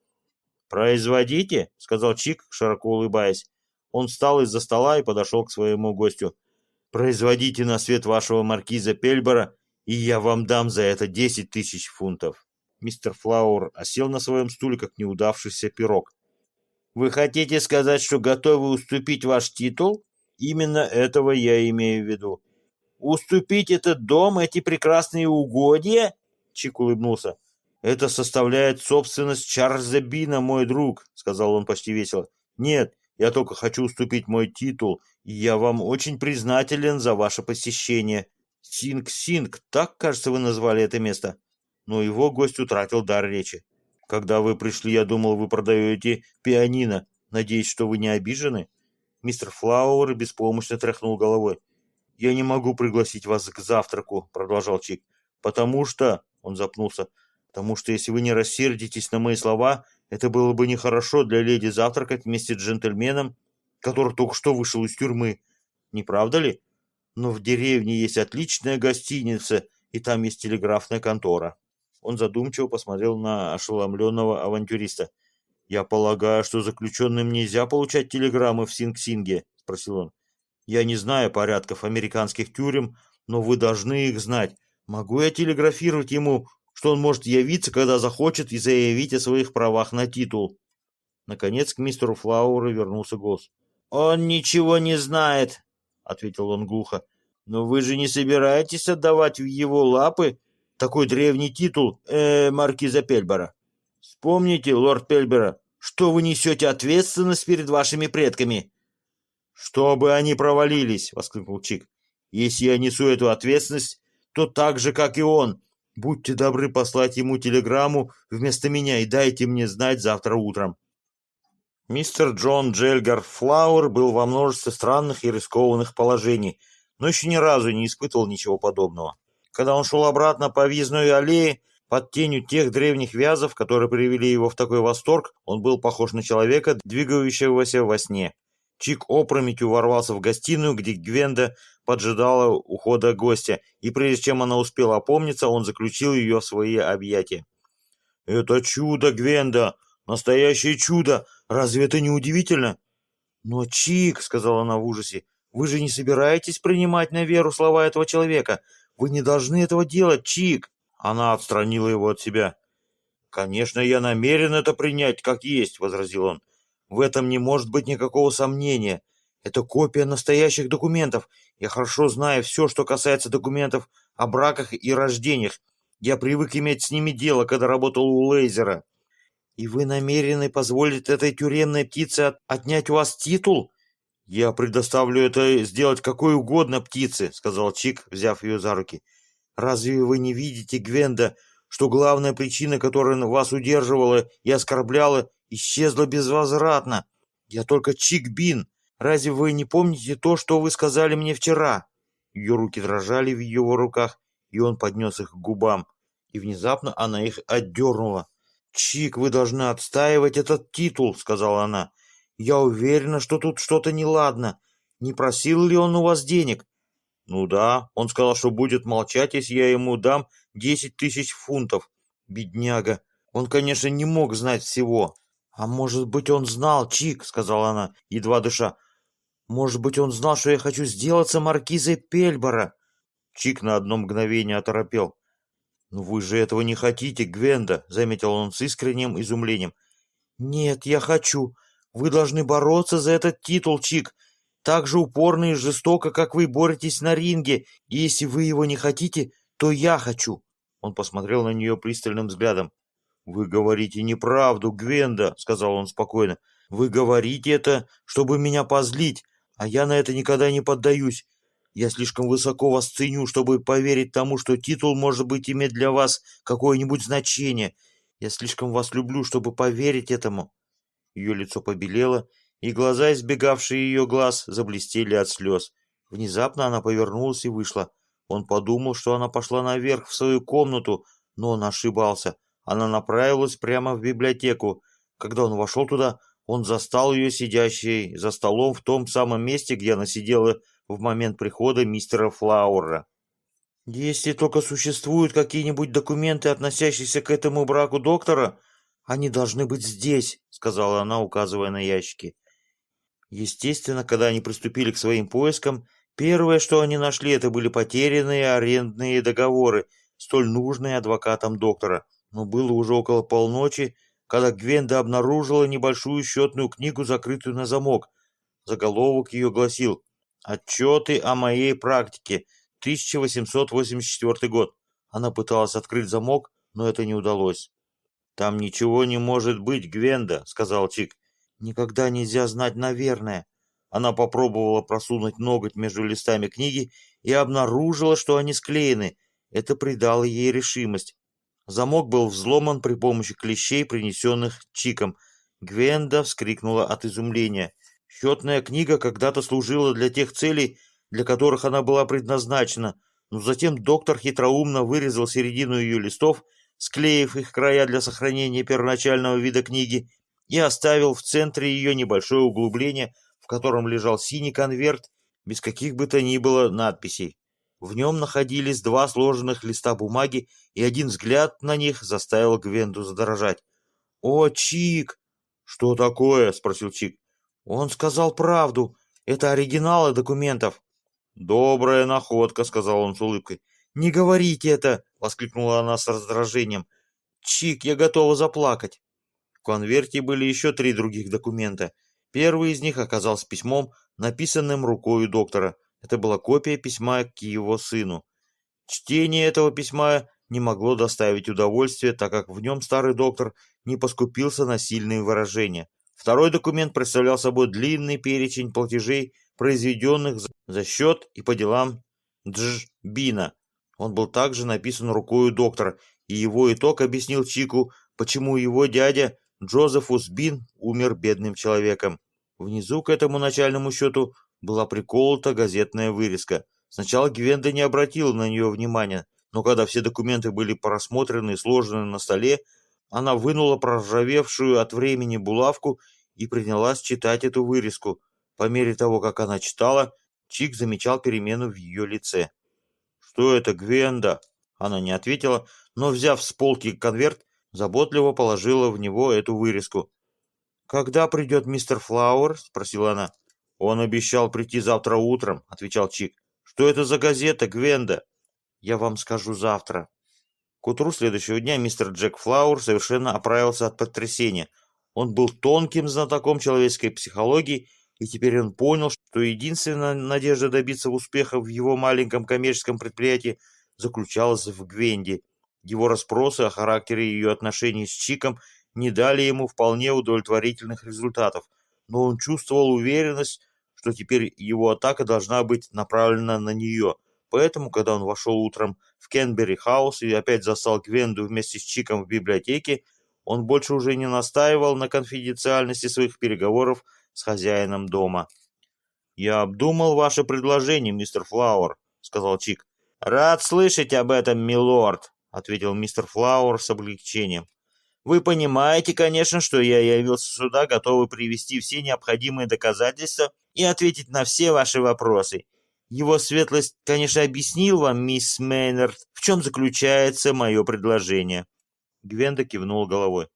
«Производите», — сказал Чик, широко улыбаясь. Он встал из-за стола и подошел к своему гостю. Производите на свет вашего маркиза Пельбора, и я вам дам за это десять тысяч фунтов. Мистер Флауэр осел на своем стуле, как неудавшийся пирог. Вы хотите сказать, что готовы уступить ваш титул? Именно этого я имею в виду. Уступить этот дом, эти прекрасные угодья? Чик улыбнулся. Это составляет собственность Чарльза Бина, мой друг, сказал он почти весело. Нет, я только хочу уступить мой титул, я вам очень признателен за ваше посещение. Синг-Синг, так, кажется, вы назвали это место. Но его гость утратил дар речи. Когда вы пришли, я думал, вы продаете пианино. Надеюсь, что вы не обижены? Мистер Флауэр беспомощно тряхнул головой. «Я не могу пригласить вас к завтраку», — продолжал Чик. «Потому что...» — он запнулся. «Потому что если вы не рассердитесь на мои слова, это было бы нехорошо для леди завтракать вместе с джентльменом, который только что вышел из тюрьмы. Не правда ли? Но в деревне есть отличная гостиница, и там есть телеграфная контора. Он задумчиво посмотрел на ошеломленного авантюриста. «Я полагаю, что заключенным нельзя получать телеграммы в Синг-Синге?» — спросил он. «Я не знаю порядков американских тюрем, но вы должны их знать. Могу я телеграфировать ему что он может явиться, когда захочет, и заявить о своих правах на титул. Наконец к мистеру Флауэру вернулся голос. «Он ничего не знает», — ответил он глухо. «Но вы же не собираетесь отдавать в его лапы такой древний титул э, маркиза Пельбера? Вспомните, лорд Пельбера, что вы несете ответственность перед вашими предками». «Чтобы они провалились!» — воскликнул Чик. «Если я несу эту ответственность, то так же, как и он, Будьте добры послать ему телеграмму вместо меня и дайте мне знать завтра утром. Мистер Джон Джельгар Флауэр был во множестве странных и рискованных положений, но еще ни разу не испытывал ничего подобного. Когда он шел обратно по Визной аллее, под тенью тех древних вязов, которые привели его в такой восторг, он был похож на человека, двигающегося во сне. Чик опрометью ворвался в гостиную, где Гвенда поджидала ухода гостя, и прежде чем она успела опомниться, он заключил ее в свои объятия. «Это чудо, Гвенда! Настоящее чудо! Разве это не удивительно?» «Но, Чик», — сказала она в ужасе, — «вы же не собираетесь принимать на веру слова этого человека? Вы не должны этого делать, Чик!» Она отстранила его от себя. «Конечно, я намерен это принять как есть», — возразил он. «В этом не может быть никакого сомнения. Это копия настоящих документов. Я хорошо знаю все, что касается документов о браках и рождениях. Я привык иметь с ними дело, когда работал у Лейзера». «И вы намерены позволить этой тюремной птице отнять у вас титул?» «Я предоставлю это сделать какой угодно птице», — сказал Чик, взяв ее за руки. «Разве вы не видите, Гвенда, что главная причина, которая вас удерживала и оскорбляла, исчезла безвозвратно? Я только Чик Бин. Разве вы не помните то, что вы сказали мне вчера?» Ее руки дрожали в его руках, и он поднес их к губам, и внезапно она их отдернула. «Чик, вы должны отстаивать этот титул», — сказала она. Я уверена, что тут что-то неладно. Не просил ли он у вас денег? Ну да, он сказал, что будет молчать, если я ему дам десять тысяч фунтов. Бедняга. Он, конечно, не мог знать всего. А может быть, он знал, Чик, сказала она, едва дыша. Может быть, он знал, что я хочу сделаться маркизой Пельбора. Чик на одно мгновение оторопел. «Ну вы же этого не хотите, Гвенда», — заметил он с искренним изумлением. «Нет, я хочу. Вы должны бороться за этот титул, Чик, так же упорно и жестоко, как вы боретесь на ринге, и если вы его не хотите, то я хочу». Он посмотрел на нее пристальным взглядом. «Вы говорите неправду, Гвенда», — сказал он спокойно. «Вы говорите это, чтобы меня позлить, а я на это никогда не поддаюсь. Я слишком высоко вас ценю, чтобы поверить тому, что титул, может быть, иметь для вас какое-нибудь значение. Я слишком вас люблю, чтобы поверить этому. Ее лицо побелело, и глаза, избегавшие ее глаз, заблестели от слез. Внезапно она повернулась и вышла. Он подумал, что она пошла наверх в свою комнату, но он ошибался. Она направилась прямо в библиотеку. Когда он вошел туда, он застал ее сидящей за столом в том самом месте, где она сидела в момент прихода мистера Флауэра. «Если только существуют какие-нибудь документы, относящиеся к этому браку доктора, «Они должны быть здесь», — сказала она, указывая на ящики. Естественно, когда они приступили к своим поискам, первое, что они нашли, это были потерянные арендные договоры, столь нужные адвокатам доктора. Но было уже около полночи, когда Гвенда обнаружила небольшую счетную книгу, закрытую на замок. Заголовок ее гласил «Отчеты о моей практике, 1884 год». Она пыталась открыть замок, но это не удалось. «Там ничего не может быть, Гвенда», — сказал Чик. «Никогда нельзя знать, наверное». Она попробовала просунуть ноготь между листами книги и обнаружила, что они склеены. Это придало ей решимость. Замок был взломан при помощи клещей, принесенных Чиком. Гвенда вскрикнула от изумления. Счетная книга когда-то служила для тех целей, для которых она была предназначена, но затем доктор хитроумно вырезал середину ее листов склеив их края для сохранения первоначального вида книги, и оставил в центре ее небольшое углубление, в котором лежал синий конверт без каких бы то ни было надписей. В нем находились два сложенных листа бумаги, и один взгляд на них заставил Гвенду задрожать. «О, Чик!» «Что такое?» — спросил Чик. «Он сказал правду. Это оригиналы документов». «Добрая находка», — сказал он с улыбкой. «Не говорите это!» — воскликнула она с раздражением. «Чик, я готова заплакать!» В конверте были еще три других документа. Первый из них оказался письмом, написанным рукой доктора. Это была копия письма к его сыну. Чтение этого письма не могло доставить удовольствия, так как в нем старый доктор не поскупился на сильные выражения. Второй документ представлял собой длинный перечень платежей, произведенных за счет и по делам Дж. Бина, он был также написан рукой доктора, и его итог объяснил Чику, почему его дядя Джозефус Бин умер бедным человеком. Внизу к этому начальному счету была приколота газетная вырезка. Сначала Гвенда не обратила на нее внимания, но когда все документы были просмотрены и сложены на столе, она вынула проржавевшую от времени булавку и принялась читать эту вырезку. По мере того, как она читала, Чик замечал перемену в ее лице. «Что это, Гвенда?» Она не ответила, но, взяв с полки конверт, заботливо положила в него эту вырезку. «Когда придет мистер Флауэр?» — спросила она. «Он обещал прийти завтра утром», — отвечал Чик. «Что это за газета, Гвенда?» «Я вам скажу завтра». К утру следующего дня мистер Джек Флауэр совершенно оправился от потрясения. Он был тонким знатоком человеческой психологии, и теперь он понял, что единственная надежда добиться успеха в его маленьком коммерческом предприятии заключалась в Гвенде. Его расспросы о характере ее отношений с Чиком не дали ему вполне удовлетворительных результатов, но он чувствовал уверенность, что теперь его атака должна быть направлена на нее. Поэтому, когда он вошел утром в Кенбери-хаус и опять застал Гвенду вместе с Чиком в библиотеке, он больше уже не настаивал на конфиденциальности своих переговоров с хозяином дома. «Я обдумал ваше предложение, мистер Флауэр», — сказал Чик. «Рад слышать об этом, милорд», — ответил мистер Флауэр с облегчением. «Вы понимаете, конечно, что я явился сюда, готовый привести все необходимые доказательства и ответить на все ваши вопросы. Его светлость, конечно, объяснил вам, мисс Мейнард, в чем заключается мое предложение». Гвенда кивнула головой.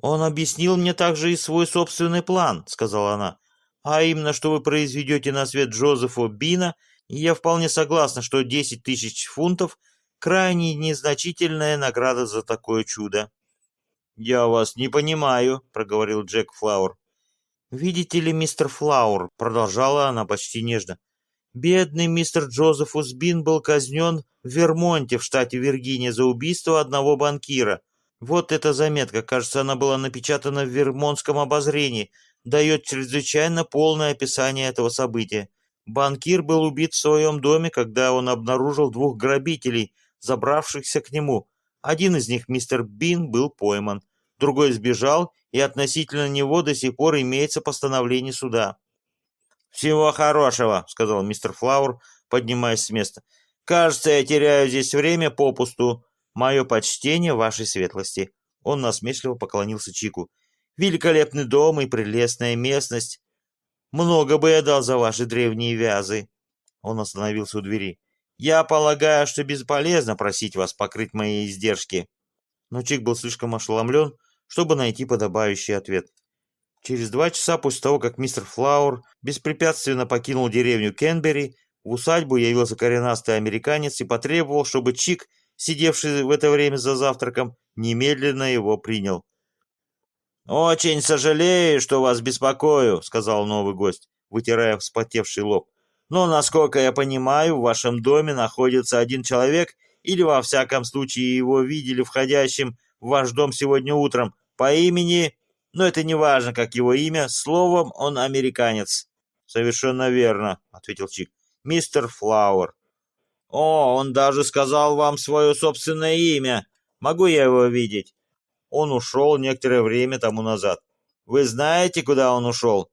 «Он объяснил мне также и свой собственный план», — сказала она. «А именно, что вы произведете на свет Джозефа Бина, и я вполне согласна, что десять тысяч фунтов — крайне незначительная награда за такое чудо». «Я вас не понимаю», — проговорил Джек Флауэр. «Видите ли, мистер Флауэр», — продолжала она почти нежно, — «бедный мистер Джозеф Узбин был казнен в Вермонте в штате Виргиния за убийство одного банкира. Вот эта заметка, кажется, она была напечатана в Вермонтском обозрении, дает чрезвычайно полное описание этого события. Банкир был убит в своем доме, когда он обнаружил двух грабителей, забравшихся к нему. Один из них, мистер Бин, был пойман, другой сбежал, и относительно него до сих пор имеется постановление суда. «Всего хорошего», — сказал мистер Флауэр, поднимаясь с места. «Кажется, я теряю здесь время попусту. Мое почтение вашей светлости. Он насмешливо поклонился Чику. Великолепный дом и прелестная местность. Много бы я дал за ваши древние вязы. Он остановился у двери. Я полагаю, что бесполезно просить вас покрыть мои издержки. Но Чик был слишком ошеломлен, чтобы найти подобающий ответ. Через два часа после того, как мистер Флауэр беспрепятственно покинул деревню Кенбери, в усадьбу явился коренастый американец и потребовал, чтобы Чик сидевший в это время за завтраком, немедленно его принял. «Очень сожалею, что вас беспокою», — сказал новый гость, вытирая вспотевший лоб. «Но, насколько я понимаю, в вашем доме находится один человек, или, во всяком случае, его видели входящим в ваш дом сегодня утром, по имени... Но это не важно, как его имя. Словом, он американец». «Совершенно верно», — ответил Чик. «Мистер Флауэр». «О, он даже сказал вам свое собственное имя. Могу я его видеть?» «Он ушел некоторое время тому назад. Вы знаете, куда он ушел?»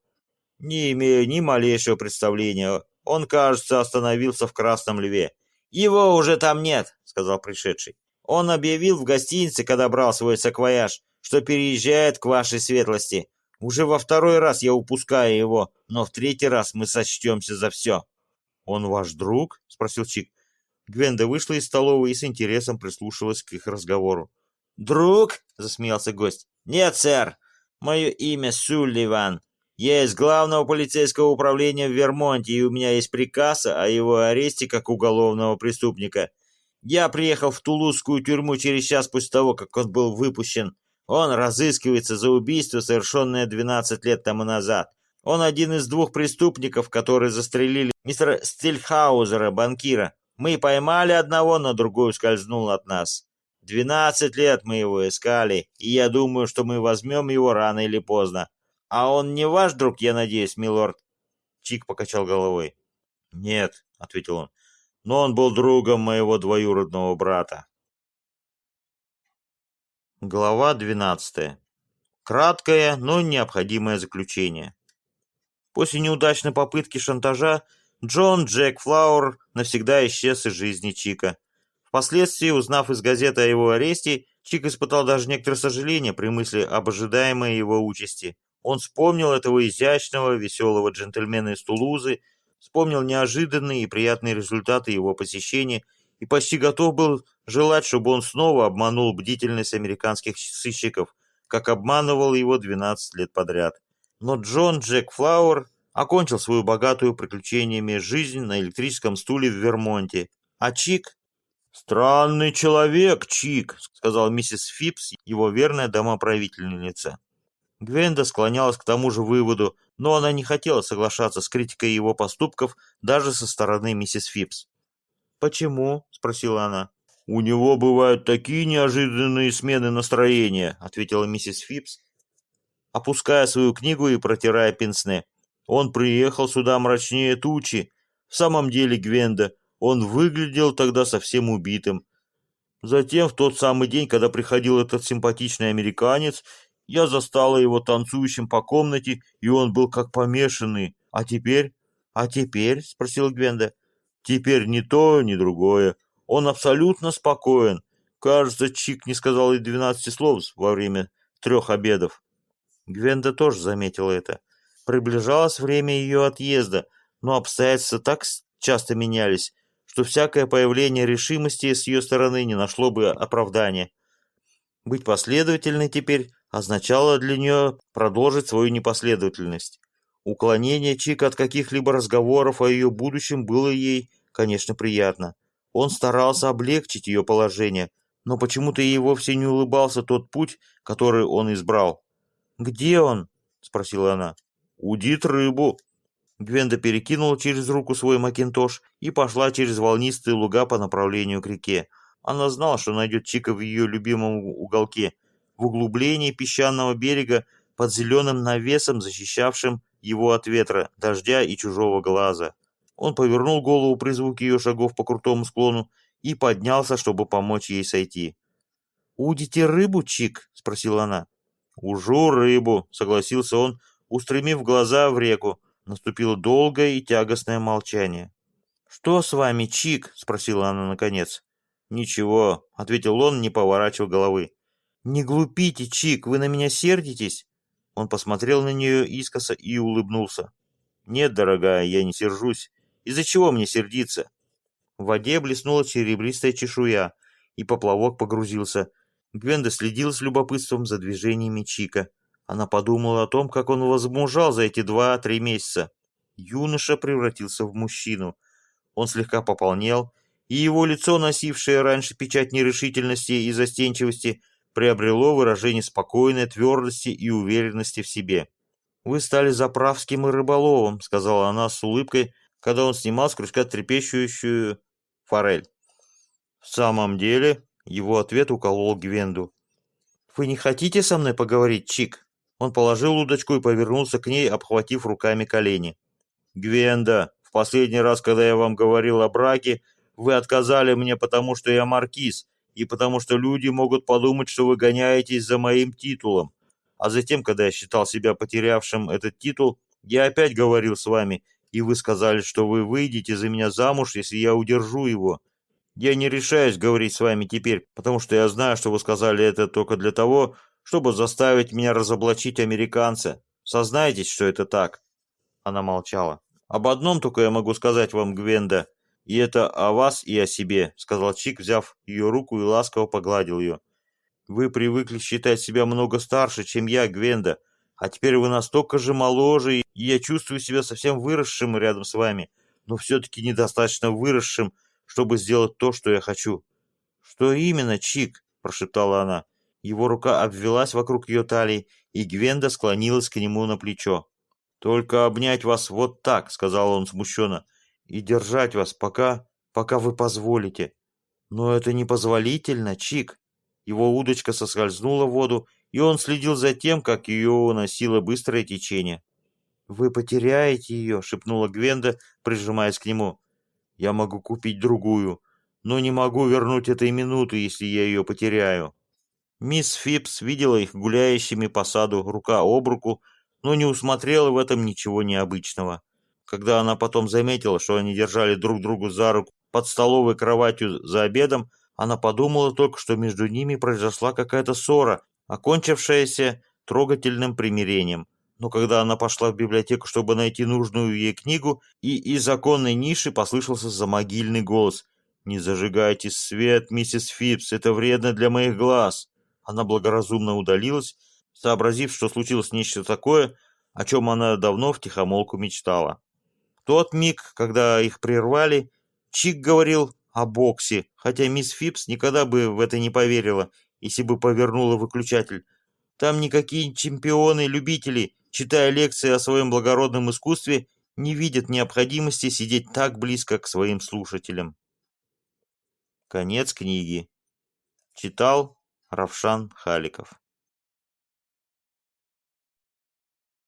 «Не имею ни малейшего представления. Он, кажется, остановился в Красном Льве». «Его уже там нет», — сказал пришедший. «Он объявил в гостинице, когда брал свой саквояж, что переезжает к вашей светлости. Уже во второй раз я упускаю его, но в третий раз мы сочтемся за все». «Он ваш друг?» — спросил Чик. Гвенда вышла из столовой и с интересом прислушивалась к их разговору. «Друг?» — засмеялся гость. «Нет, сэр. Мое имя Сулливан. Я из главного полицейского управления в Вермонте, и у меня есть приказ о его аресте как уголовного преступника. Я приехал в Тулузскую тюрьму через час после того, как он был выпущен. Он разыскивается за убийство, совершенное 12 лет тому назад. Он один из двух преступников, которые застрелили мистера Стильхаузера, банкира. Мы поймали одного, но другой ускользнул от нас. Двенадцать лет мы его искали, и я думаю, что мы возьмем его рано или поздно. А он не ваш друг, я надеюсь, милорд?» Чик покачал головой. «Нет», — ответил он, — «но он был другом моего двоюродного брата». Глава двенадцатая. Краткое, но необходимое заключение. После неудачной попытки шантажа Джон Джек Флауэр навсегда исчез из жизни Чика. Впоследствии, узнав из газеты о его аресте, Чик испытал даже некоторое сожаление при мысли об ожидаемой его участи. Он вспомнил этого изящного, веселого джентльмена из Тулузы, вспомнил неожиданные и приятные результаты его посещения и почти готов был желать, чтобы он снова обманул бдительность американских сыщиков, как обманывал его 12 лет подряд. Но Джон Джек Флауэр окончил свою богатую приключениями жизнь на электрическом стуле в Вермонте, а Чик «Странный человек, Чик», — сказал миссис Фипс, его верная домоправительница. Гвенда склонялась к тому же выводу, но она не хотела соглашаться с критикой его поступков даже со стороны миссис Фипс. «Почему?» — спросила она. «У него бывают такие неожиданные смены настроения», — ответила миссис Фипс, опуская свою книгу и протирая пенсне. «Он приехал сюда мрачнее тучи. В самом деле, Гвенда, он выглядел тогда совсем убитым. Затем, в тот самый день, когда приходил этот симпатичный американец, я застала его танцующим по комнате, и он был как помешанный. А теперь? А теперь? Спросила Гвенда. Теперь ни то, ни другое. Он абсолютно спокоен. Кажется, Чик не сказал и двенадцати слов во время трех обедов. Гвенда тоже заметила это. Приближалось время ее отъезда, но обстоятельства так часто менялись, что всякое появление решимости с ее стороны не нашло бы оправдания. Быть последовательной теперь означало для нее продолжить свою непоследовательность. Уклонение Чика от каких-либо разговоров о ее будущем было ей, конечно, приятно. Он старался облегчить ее положение, но почему-то ей вовсе не улыбался тот путь, который он избрал. «Где он?» — спросила она. «Удит рыбу», Гвенда перекинула через руку свой макинтош и пошла через волнистые луга по направлению к реке. Она знала, что найдет Чика в ее любимом уголке, в углублении песчаного берега под зеленым навесом, защищавшим его от ветра, дождя и чужого глаза. Он повернул голову при звуке ее шагов по крутому склону и поднялся, чтобы помочь ей сойти. «Удите рыбу, Чик?» — спросила она. «Ужу рыбу», — согласился он, устремив глаза в реку. Наступило долгое и тягостное молчание. «Что с вами, Чик?» — спросила она наконец. «Ничего», — ответил он, не поворачивая головы. «Не глупите, Чик, вы на меня сердитесь?» Он посмотрел на нее искоса и улыбнулся. «Нет, дорогая, я не сержусь. Из-за чего мне сердиться?» В воде блеснула серебристая чешуя, и поплавок погрузился. Гвенда следила с любопытством за движениями Чика. Она подумала о том, как он возмужал за эти два-три месяца. Юноша превратился в мужчину. Он слегка пополнел, и его лицо, носившее раньше печать нерешительности и застенчивости, приобрело выражение спокойной твердости и уверенности в себе. «Вы стали заправским и рыболовом», — сказала она с улыбкой, когда он снимал с крючка трепещущую форель. В самом деле, его ответ уколол Гвенду. «Вы не хотите со мной поговорить, Чик?» Он положил удочку и повернулся к ней, обхватив руками колени. «Гвенда, в последний раз, когда я вам говорил о браке, вы отказали мне, потому что я маркиз, и потому что люди могут подумать, что вы гоняетесь за моим титулом. А затем, когда я считал себя потерявшим этот титул, я опять говорил с вами, и вы сказали, что вы выйдете за меня замуж, если я удержу его. Я не решаюсь говорить с вами теперь, потому что я знаю, что вы сказали это только для того, чтобы заставить меня разоблачить американца. Сознайтесь, что это так». Она молчала. «Об одном только я могу сказать вам, Гвенда, и это о вас и о себе», — сказал Чик, взяв ее руку и ласково погладил ее. «Вы привыкли считать себя много старше, чем я, Гвенда, а теперь вы настолько же моложе, и я чувствую себя совсем выросшим рядом с вами, но все-таки недостаточно выросшим, чтобы сделать то, что я хочу». «Что именно, Чик?» — прошептала она. Его рука обвелась вокруг ее талии, и Гвенда склонилась к нему на плечо. «Только обнять вас вот так», — сказал он смущенно, — «и держать вас, пока, пока вы позволите». «Но это непозволительно, Чик». Его удочка соскользнула в воду, и он следил за тем, как ее уносило быстрое течение. «Вы потеряете ее», — шепнула Гвенда, прижимаясь к нему. «Я могу купить другую, но не могу вернуть этой минуты, если я ее потеряю». Мисс Фипс видела их гуляющими по саду рука об руку, но не усмотрела в этом ничего необычного. Когда она потом заметила, что они держали друг другу за руку под столовой кроватью за обедом, она подумала только, что между ними произошла какая-то ссора, окончившаяся трогательным примирением. Но когда она пошла в библиотеку, чтобы найти нужную ей книгу, и из законной ниши послышался замогильный голос. «Не зажигайте свет, миссис Фипс, это вредно для моих глаз!» Она благоразумно удалилась, сообразив, что случилось нечто такое, о чем она давно втихомолку мечтала. Тот миг, когда их прервали, Чик говорил о боксе, хотя мисс Фипс никогда бы в это не поверила, если бы повернула выключатель. Там никакие чемпионы-любители, читая лекции о своем благородном искусстве, не видят необходимости сидеть так близко к своим слушателям. Конец книги. Читал Равшан Халиков.